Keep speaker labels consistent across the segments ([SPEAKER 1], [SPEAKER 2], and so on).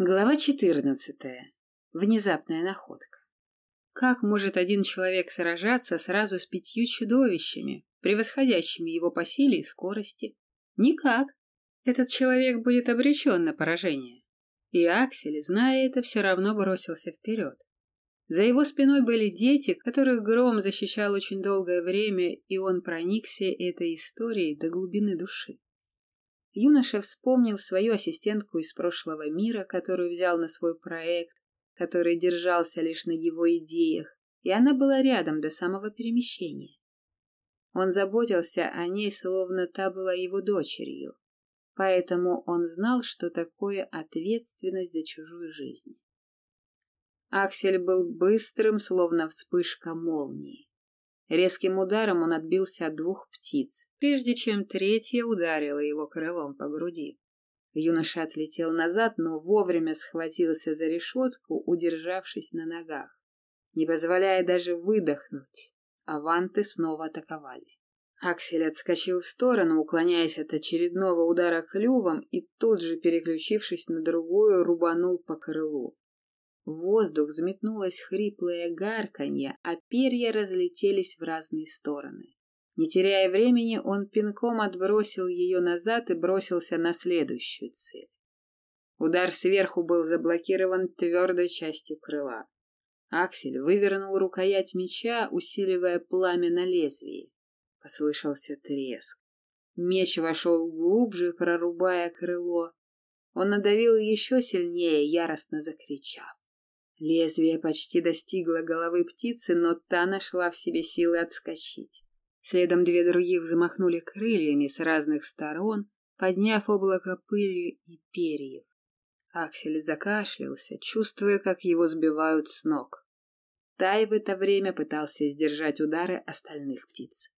[SPEAKER 1] Глава 14. Внезапная находка. Как может один человек сражаться сразу с пятью чудовищами, превосходящими его по силе и скорости? Никак. Этот человек будет обречен на поражение. И Аксель, зная это, все равно бросился вперед. За его спиной были дети, которых Гром защищал очень долгое время, и он проникся этой историей до глубины души. Юноша вспомнил свою ассистентку из прошлого мира, которую взял на свой проект, который держался лишь на его идеях, и она была рядом до самого перемещения. Он заботился о ней, словно та была его дочерью, поэтому он знал, что такое ответственность за чужую жизнь. Аксель был быстрым, словно вспышка молнии. Резким ударом он отбился от двух птиц, прежде чем третья ударила его крылом по груди. Юноша отлетел назад, но вовремя схватился за решетку, удержавшись на ногах, не позволяя даже выдохнуть. Аванты снова атаковали. Аксель отскочил в сторону, уклоняясь от очередного удара клювом, и тут же, переключившись на другую, рубанул по крылу. В воздух взметнулось хриплое гарканье, а перья разлетелись в разные стороны. Не теряя времени, он пинком отбросил ее назад и бросился на следующую цель. Удар сверху был заблокирован твердой частью крыла. Аксель вывернул рукоять меча, усиливая пламя на лезвии. Послышался треск. Меч вошел глубже, прорубая крыло. Он надавил еще сильнее, яростно закричав. Лезвие почти достигло головы птицы, но та нашла в себе силы отскочить. Следом две других замахнули крыльями с разных сторон, подняв облако пыли и перьев. Аксель закашлялся, чувствуя, как его сбивают с ног. Тай в это время пытался сдержать удары остальных птиц.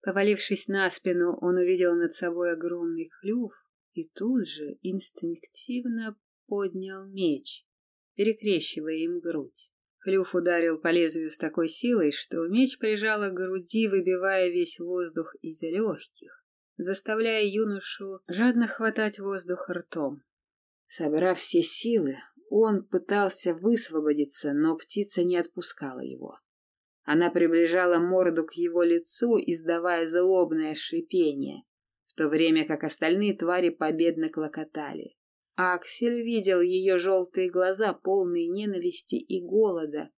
[SPEAKER 1] Повалившись на спину, он увидел над собой огромный клюв и тут же инстинктивно поднял меч перекрещивая им грудь. Клюв ударил по лезвию с такой силой, что меч прижало к груди, выбивая весь воздух из легких, заставляя юношу жадно хватать воздух ртом. Собрав все силы, он пытался высвободиться, но птица не отпускала его. Она приближала морду к его лицу, издавая злобное шипение, в то время как остальные твари победно клокотали. Аксель видел ее желтые глаза, полные ненависти и голода.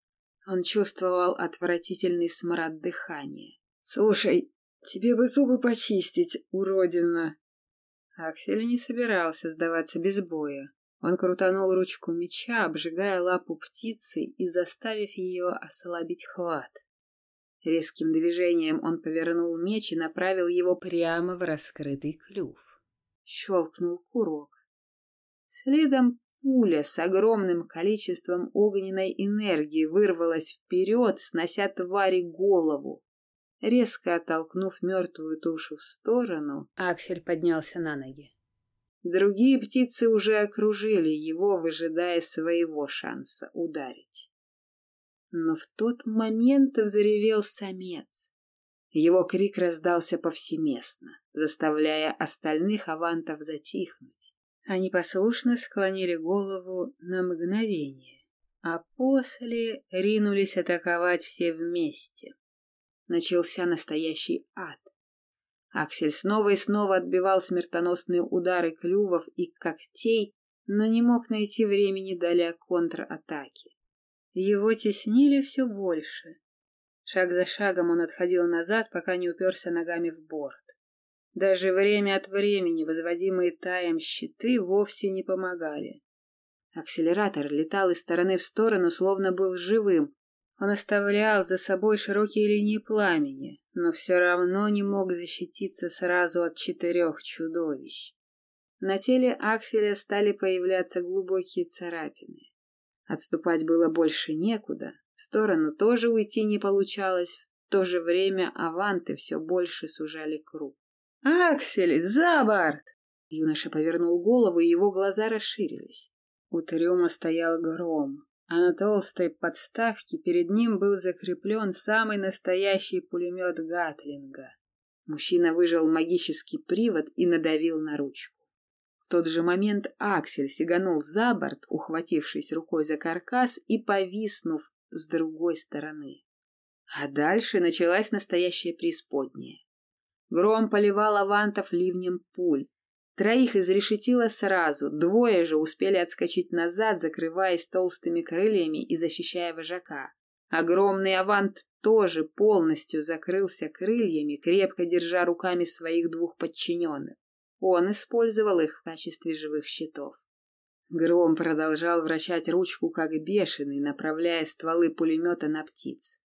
[SPEAKER 1] Он чувствовал отвратительный смрад дыхания. «Слушай, тебе бы зубы почистить, уродина!» Аксель не собирался сдаваться без боя. Он крутанул ручку меча, обжигая лапу птицы и заставив ее ослабить хват. Резким движением он повернул меч и направил его прямо в раскрытый клюв. Щелкнул курок. Следом пуля с огромным количеством огненной энергии вырвалась вперед, снося твари голову. Резко оттолкнув мертвую тушу в сторону, Аксель поднялся на ноги. Другие птицы уже окружили его, выжидая своего шанса ударить. Но в тот момент взревел самец. Его крик раздался повсеместно, заставляя остальных авантов затихнуть. Они послушно склонили голову на мгновение, а после ринулись атаковать все вместе. Начался настоящий ад. Аксель снова и снова отбивал смертоносные удары клювов и когтей, но не мог найти времени для контратаки. Его теснили все больше. Шаг за шагом он отходил назад, пока не уперся ногами в борт. Даже время от времени возводимые таем щиты вовсе не помогали. Акселератор летал из стороны в сторону, словно был живым. Он оставлял за собой широкие линии пламени, но все равно не мог защититься сразу от четырех чудовищ. На теле Акселя стали появляться глубокие царапины. Отступать было больше некуда, в сторону тоже уйти не получалось, в то же время аванты все больше сужали круг. «Аксель, за борт!» Юноша повернул голову, и его глаза расширились. У трюма стоял гром, а на толстой подставке перед ним был закреплен самый настоящий пулемет Гатлинга. Мужчина выжал магический привод и надавил на ручку. В тот же момент Аксель сиганул за борт, ухватившись рукой за каркас и повиснув с другой стороны. А дальше началась настоящая преисподняя. Гром поливал авантов ливнем пуль. Троих изрешетило сразу, двое же успели отскочить назад, закрываясь толстыми крыльями и защищая вожака. Огромный авант тоже полностью закрылся крыльями, крепко держа руками своих двух подчиненных. Он использовал их в качестве живых щитов. Гром продолжал вращать ручку как бешеный, направляя стволы пулемета на птиц.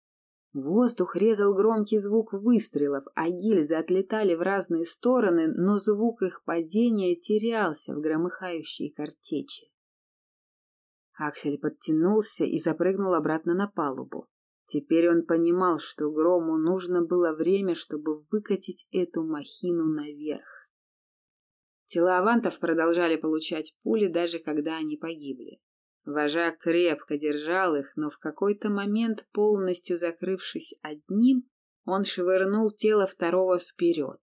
[SPEAKER 1] Воздух резал громкий звук выстрелов, а гильзы отлетали в разные стороны, но звук их падения терялся в громыхающей картечи. Аксель подтянулся и запрыгнул обратно на палубу. Теперь он понимал, что Грому нужно было время, чтобы выкатить эту махину наверх. Тела авантов продолжали получать пули, даже когда они погибли. Вожак крепко держал их, но в какой-то момент, полностью закрывшись одним, он швырнул тело второго вперед.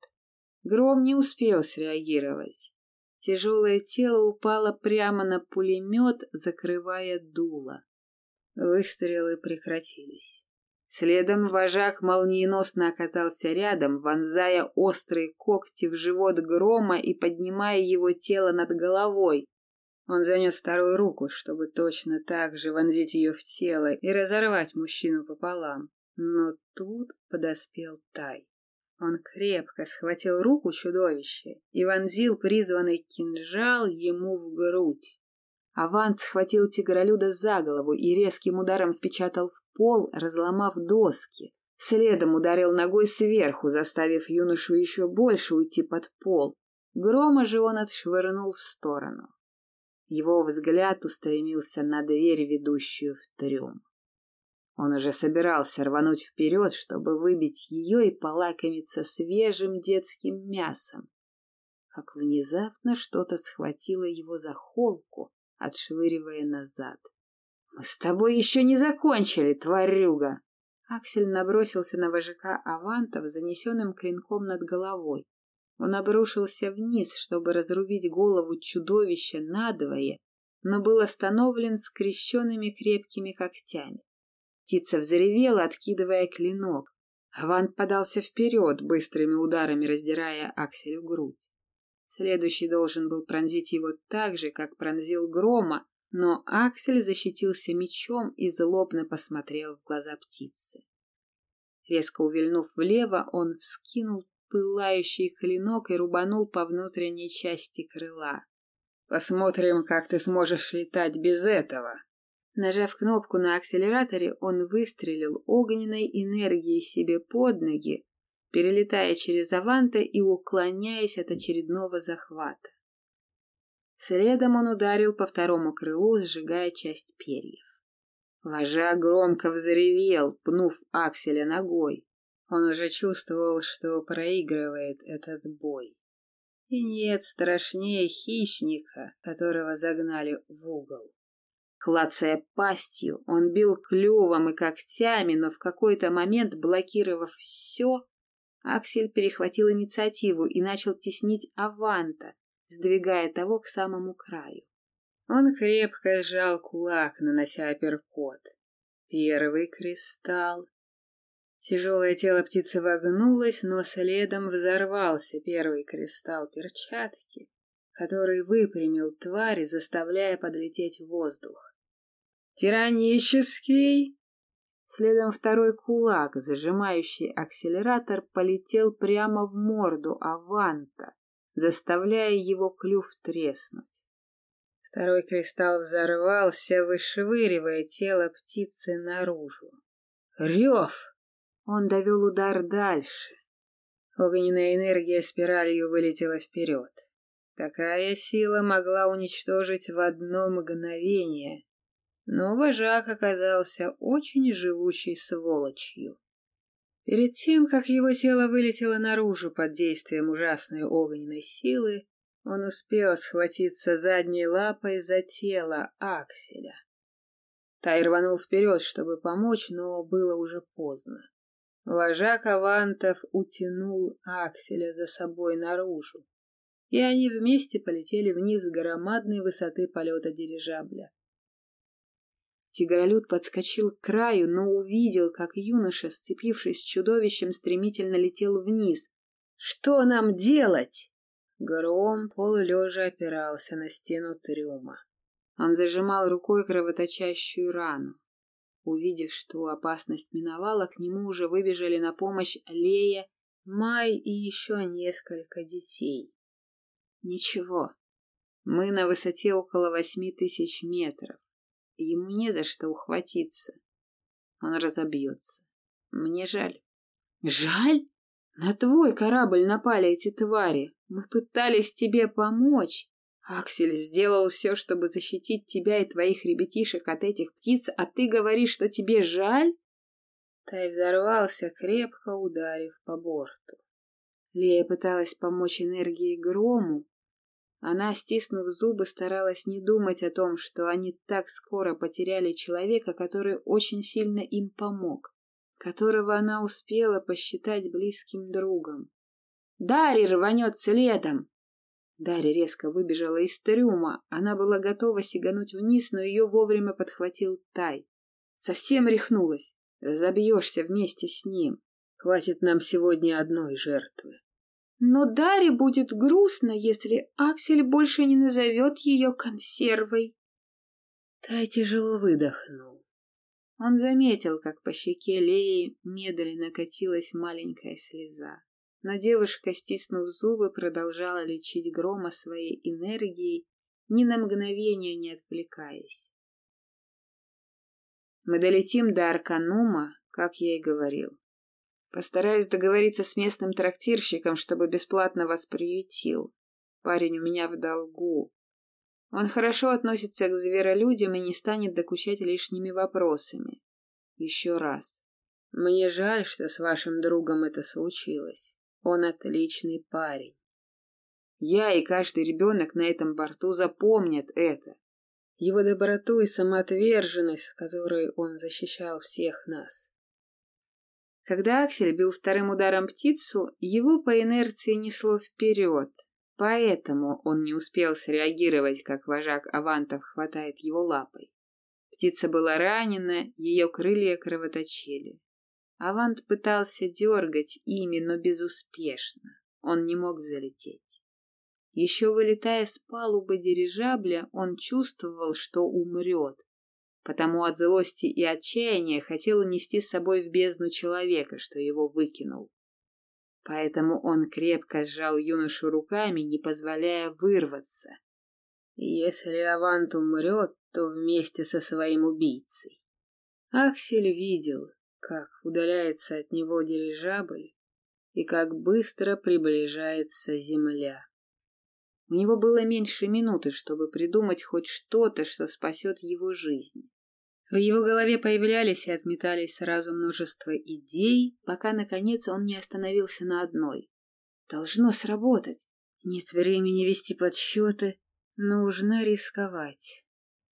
[SPEAKER 1] Гром не успел среагировать. Тяжелое тело упало прямо на пулемет, закрывая дуло. Выстрелы прекратились. Следом вожак молниеносно оказался рядом, вонзая острые когти в живот грома и поднимая его тело над головой, он занес вторую руку, чтобы точно так же вонзить ее в тело и разорвать мужчину пополам. Но тут подоспел Тай. Он крепко схватил руку чудовища и вонзил призванный кинжал ему в грудь. Авант схватил тигролюда за голову и резким ударом впечатал в пол, разломав доски. Следом ударил ногой сверху, заставив юношу еще больше уйти под пол. Грома же он отшвырнул в сторону. Его взгляд устремился на дверь, ведущую в трюм. Он уже собирался рвануть вперед, чтобы выбить ее и полакомиться свежим детским мясом, как внезапно что-то схватило его за холку, отшвыривая назад. «Мы с тобой еще не закончили, тварюга!» Аксель набросился на вожака Авантов, занесенным клинком над головой. Он обрушился вниз, чтобы разрубить голову чудовища надвое, но был остановлен скрещенными крепкими когтями. Птица взревела, откидывая клинок. Авант подался вперед, быстрыми ударами раздирая Акселю грудь. Следующий должен был пронзить его так же, как пронзил грома, но Аксель защитился мечом и злобно посмотрел в глаза птицы. Резко увильнув влево, он вскинул пылающий клинок и рубанул по внутренней части крыла. «Посмотрим, как ты сможешь летать без этого!» Нажав кнопку на акселераторе, он выстрелил огненной энергией себе под ноги, перелетая через аванта и уклоняясь от очередного захвата. Следом он ударил по второму крылу, сжигая часть перьев. Вожак громко взревел, пнув акселя ногой. Он уже чувствовал, что проигрывает этот бой. И нет страшнее хищника, которого загнали в угол. Клацая пастью, он бил клювом и когтями, но в какой-то момент, блокировав все, Аксель перехватил инициативу и начал теснить Аванта, сдвигая того к самому краю. Он крепко сжал кулак, нанося апперкот. Первый кристалл, Тяжелое тело птицы вогнулось, но следом взорвался первый кристалл перчатки, который выпрямил тварь, заставляя подлететь в воздух. «Тиранический!» Следом второй кулак, зажимающий акселератор, полетел прямо в морду Аванта, заставляя его клюв треснуть. Второй кристалл взорвался, вышвыривая тело птицы наружу. Рев! Он довел удар дальше. Огненная энергия спиралью вылетела вперед. Такая сила могла уничтожить в одно мгновение, но вожак оказался очень живучей сволочью. Перед тем, как его тело вылетело наружу под действием ужасной огненной силы, он успел схватиться задней лапой за тело Акселя. Тай рванул вперед, чтобы помочь, но было уже поздно. Вожак Авантов утянул Акселя за собой наружу. и они вместе полетели вниз с громадной высоты полета дирижабля. Тигролюд подскочил к краю, но увидел, как юноша, сцепившись с чудовищем, стремительно летел вниз. «Что нам делать?» Гром полулежа опирался на стену трюма. Он зажимал рукой кровоточащую рану. Увидев, что опасность миновала, к нему уже выбежали на помощь Лея, Май и еще несколько детей. Ничего, мы на высоте около восьми тысяч метров. Ему не за что ухватиться. Он разобьется. Мне жаль. Жаль? На твой корабль напали эти твари. Мы пытались тебе помочь. Аксель сделал все, чтобы защитить тебя и твоих ребятишек от этих птиц, а ты говоришь, что тебе жаль? Тай взорвался, крепко ударив по борту. Лея пыталась помочь энергии грому. Она, стиснув зубы, старалась не думать о том, что они так скоро потеряли человека, который очень сильно им помог, которого она успела посчитать близким другом. «Дарья рванет следом!» Дарья резко выбежала из трюма. Она была готова сигануть вниз, но ее вовремя подхватил Тай. Совсем рехнулась. Разобьешься вместе с ним. Хватит нам сегодня одной жертвы. Но Даре будет грустно, если Аксель больше не назовет ее консервой. Тай тяжело выдохнул. Он заметил, как по щеке Леи медленно катилась маленькая слеза. Но девушка, стиснув зубы, продолжала лечить грома своей энергией, ни на мгновение не отвлекаясь. Мы долетим до Арканума, как я и говорил. Постараюсь договориться с местным трактирщиком, чтобы бесплатно вас приютил. Парень у меня в долгу. Он хорошо относится к зверолюдям и не станет докучать лишними вопросами. Еще раз. Мне жаль, что с вашим другом это случилось. Он отличный парень. Я и каждый ребенок на этом борту запомнят это его доброту и самоотверженность, которой он защищал всех нас. Когда Аксель бил вторым ударом птицу, его по инерции несло вперед, поэтому он не успел среагировать, как вожак Авантов хватает его лапой. Птица была ранена, ее крылья кровоточили. Авант пытался дергать ими, но безуспешно. Он не мог взлететь. Еще вылетая с палубы дирижабля, он чувствовал, что умрет, потому от злости и отчаяния хотел унести с собой в бездну человека, что его выкинул. Поэтому он крепко сжал юношу руками, не позволяя вырваться. Если Авант умрет, то вместе со своим убийцей. Аксель видел, как удаляется от него дирижабль и как быстро приближается земля. У него было меньше минуты, чтобы придумать хоть что-то, что спасет его жизнь. В его голове появлялись и отметались сразу множество идей, пока, наконец, он не остановился на одной. Должно сработать. Нет времени вести подсчеты. Нужно рисковать.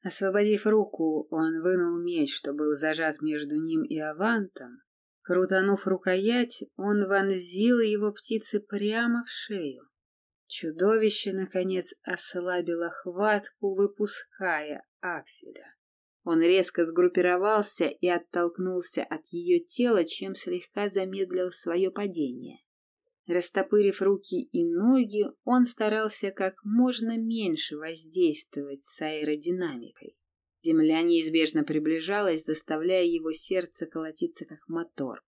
[SPEAKER 1] Освободив руку, он вынул меч, что был зажат между ним и Авантом. Крутанув рукоять, он вонзил его птице прямо в шею. Чудовище, наконец, ослабило хватку, выпуская Акселя. Он резко сгруппировался и оттолкнулся от ее тела, чем слегка замедлил свое падение. Растопырив руки и ноги, он старался как можно меньше воздействовать с аэродинамикой. Земля неизбежно приближалась, заставляя его сердце колотиться как мотор.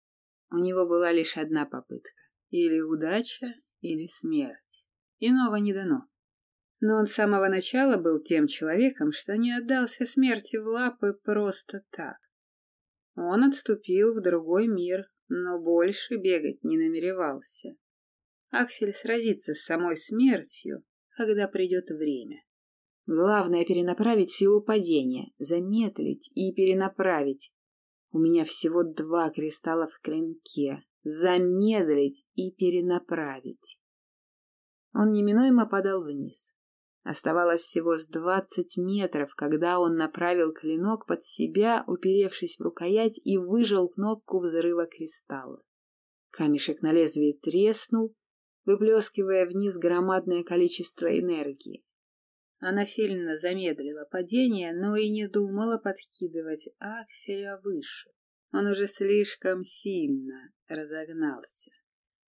[SPEAKER 1] У него была лишь одна попытка. Или удача, или смерть. Иного не дано. Но он с самого начала был тем человеком, что не отдался смерти в лапы просто так. Он отступил в другой мир, но больше бегать не намеревался. Аксель сразится с самой смертью, когда придет время. Главное — перенаправить силу падения, замедлить и перенаправить. У меня всего два кристалла в клинке. Замедлить и перенаправить. Он неминуемо падал вниз. Оставалось всего с двадцать метров, когда он направил клинок под себя, уперевшись в рукоять, и выжал кнопку взрыва кристалла. Камешек на лезвии треснул, выплескивая вниз громадное количество энергии. Она сильно замедлила падение, но и не думала подкидывать Акселя выше. Он уже слишком сильно разогнался.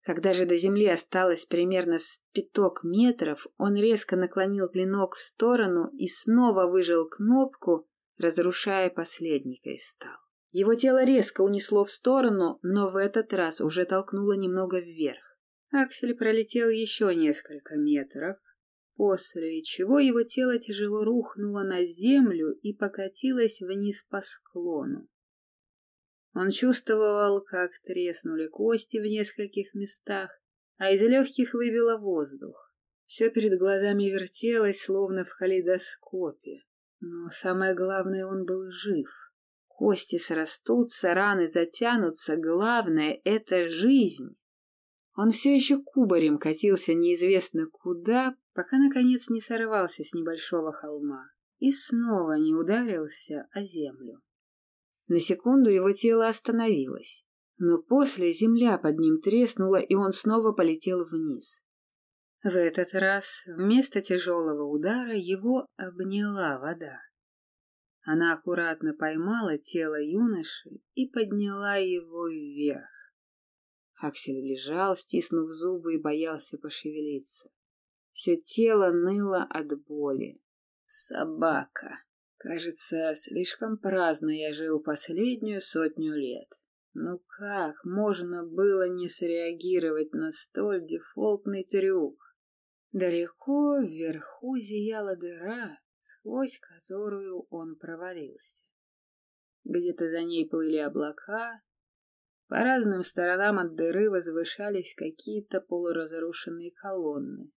[SPEAKER 1] Когда же до земли осталось примерно с пяток метров, он резко наклонил клинок в сторону и снова выжал кнопку, разрушая последний кристалл. Его тело резко унесло в сторону, но в этот раз уже толкнуло немного вверх. Аксель пролетел еще несколько метров, после чего его тело тяжело рухнуло на землю и покатилось вниз по склону. Он чувствовал, как треснули кости в нескольких местах, а из легких выбило воздух. Все перед глазами вертелось, словно в калейдоскопе. Но самое главное, он был жив. Кости срастутся, раны затянутся, главное — это жизнь. Он все еще кубарем катился неизвестно куда, пока, наконец, не сорвался с небольшого холма и снова не ударился о землю. На секунду его тело остановилось, но после земля под ним треснула, и он снова полетел вниз. В этот раз вместо тяжелого удара его обняла вода. Она аккуратно поймала тело юноши и подняла его вверх. Аксель лежал, стиснув зубы и боялся пошевелиться. Все тело ныло от боли. Собака. Кажется, слишком праздно я жил последнюю сотню лет. Ну как можно было не среагировать на столь дефолтный трюк? Далеко вверху зияла дыра, сквозь которую он провалился. Где-то за ней плыли облака, по разным сторонам от дыры возвышались какие-то полуразрушенные колонны.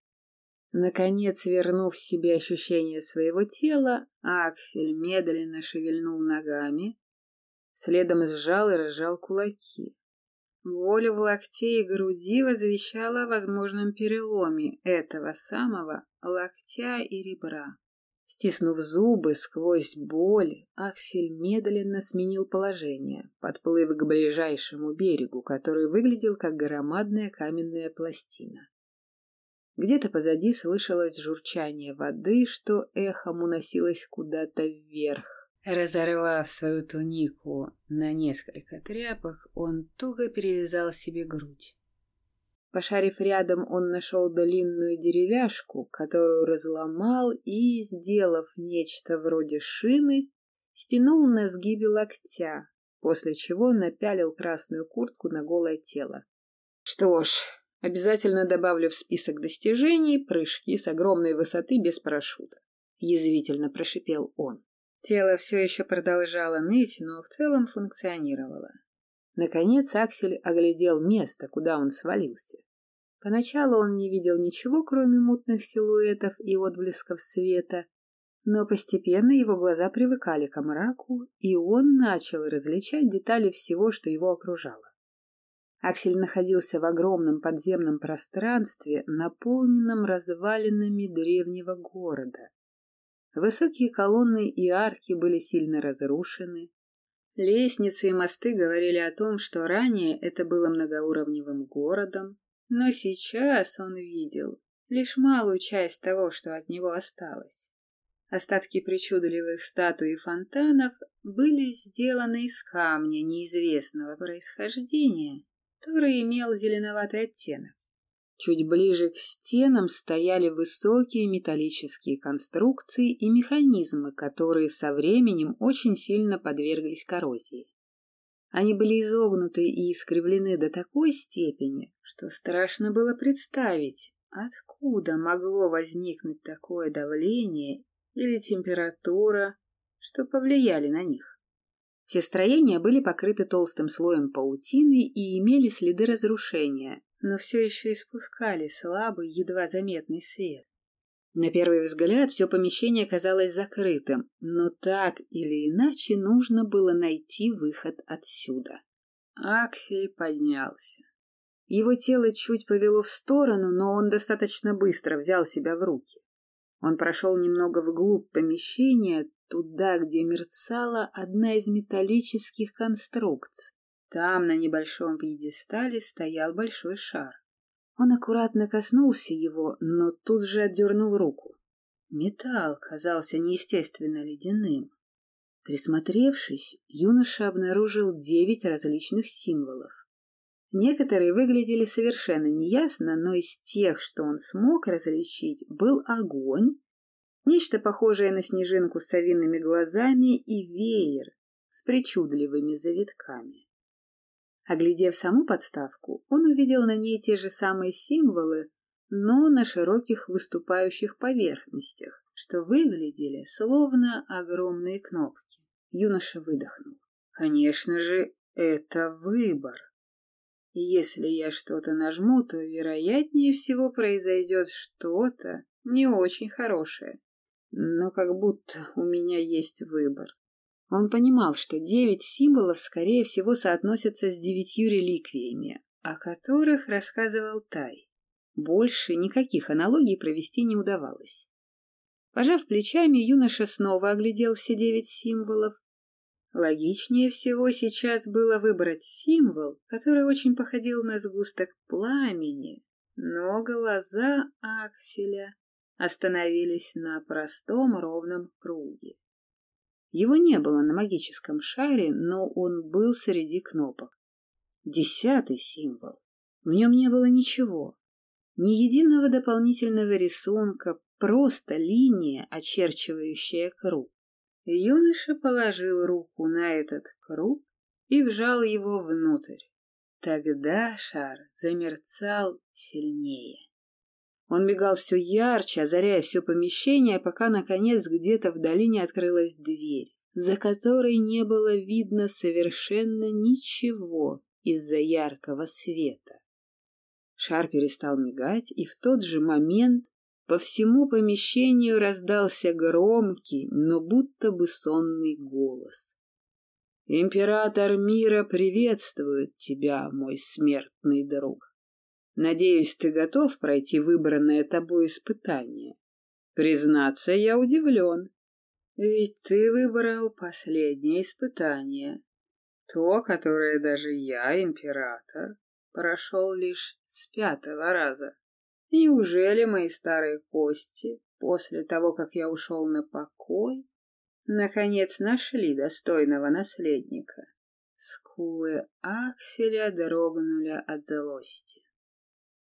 [SPEAKER 1] Наконец, вернув себе ощущение своего тела, Аксель медленно шевельнул ногами, следом сжал и разжал кулаки. Воля в локте и груди возвещала о возможном переломе этого самого локтя и ребра. Стиснув зубы сквозь боль, Аксель медленно сменил положение, подплыв к ближайшему берегу, который выглядел как громадная каменная пластина. Где-то позади слышалось журчание воды, что эхом уносилось куда-то вверх. Разорвав свою тунику на несколько тряпок, он туго перевязал себе грудь. Пошарив рядом, он нашел длинную деревяшку, которую разломал и, сделав нечто вроде шины, стянул на сгибе локтя, после чего напялил красную куртку на голое тело. Что ж, обязательно добавлю в список достижений прыжки с огромной высоты без парашюта. Язвительно прошипел он. Тело все еще продолжало ныть, но в целом функционировало. Наконец Аксель оглядел место, куда он свалился. Поначалу он не видел ничего, кроме мутных силуэтов и отблесков света, но постепенно его глаза привыкали к мраку, и он начал различать детали всего, что его окружало. Аксель находился в огромном подземном пространстве, наполненном развалинами древнего города. Высокие колонны и арки были сильно разрушены, Лестницы и мосты говорили о том, что ранее это было многоуровневым городом, но сейчас он видел лишь малую часть того, что от него осталось. Остатки причудливых статуй и фонтанов были сделаны из камня неизвестного происхождения, который имел зеленоватый оттенок. Чуть ближе к стенам стояли высокие металлические конструкции и механизмы, которые со временем очень сильно подверглись коррозии. Они были изогнуты и искривлены до такой степени, что страшно было представить, откуда могло возникнуть такое давление или температура, что повлияли на них. Все строения были покрыты толстым слоем паутины и имели следы разрушения, но все еще испускали слабый, едва заметный свет. На первый взгляд все помещение казалось закрытым, но так или иначе нужно было найти выход отсюда. Аксель поднялся. Его тело чуть повело в сторону, но он достаточно быстро взял себя в руки. Он прошел немного вглубь помещения, туда, где мерцала одна из металлических конструкций. Там на небольшом пьедестале стоял большой шар. Он аккуратно коснулся его, но тут же отдернул руку. Металл казался неестественно ледяным. Присмотревшись, юноша обнаружил девять различных символов. Некоторые выглядели совершенно неясно, но из тех, что он смог различить, был огонь, нечто похожее на снежинку с совиными глазами и веер с причудливыми завитками. Оглядев саму подставку, он увидел на ней те же самые символы, но на широких выступающих поверхностях, что выглядели словно огромные кнопки. Юноша выдохнул. Конечно же, это выбор. Если я что-то нажму, то, вероятнее всего, произойдет что-то не очень хорошее. Но как будто у меня есть выбор. Он понимал, что девять символов, скорее всего, соотносятся с девятью реликвиями, о которых рассказывал Тай. Больше никаких аналогий провести не удавалось. Пожав плечами, юноша снова оглядел все девять символов Логичнее всего сейчас было выбрать символ, который очень походил на сгусток пламени, но глаза Акселя остановились на простом ровном круге. Его не было на магическом шаре, но он был среди кнопок. Десятый символ. В нем не было ничего. Ни единого дополнительного рисунка, просто линия, очерчивающая круг. Юноша положил руку на этот круг и вжал его внутрь. Тогда шар замерцал сильнее. Он бегал все ярче, озаряя все помещение, пока, наконец, где-то вдали не открылась дверь, за которой не было видно совершенно ничего из-за яркого света. Шар перестал мигать, и в тот же момент по всему помещению раздался громкий, но будто бы сонный голос. «Император мира приветствует тебя, мой смертный друг. Надеюсь, ты готов пройти выбранное тобой испытание. Признаться, я удивлен. Ведь ты выбрал последнее испытание. То, которое даже я, император, прошел лишь с пятого раза. Неужели мои старые кости, после того, как я ушел на покой, наконец нашли достойного наследника? Скулы Акселя дрогнули от злости.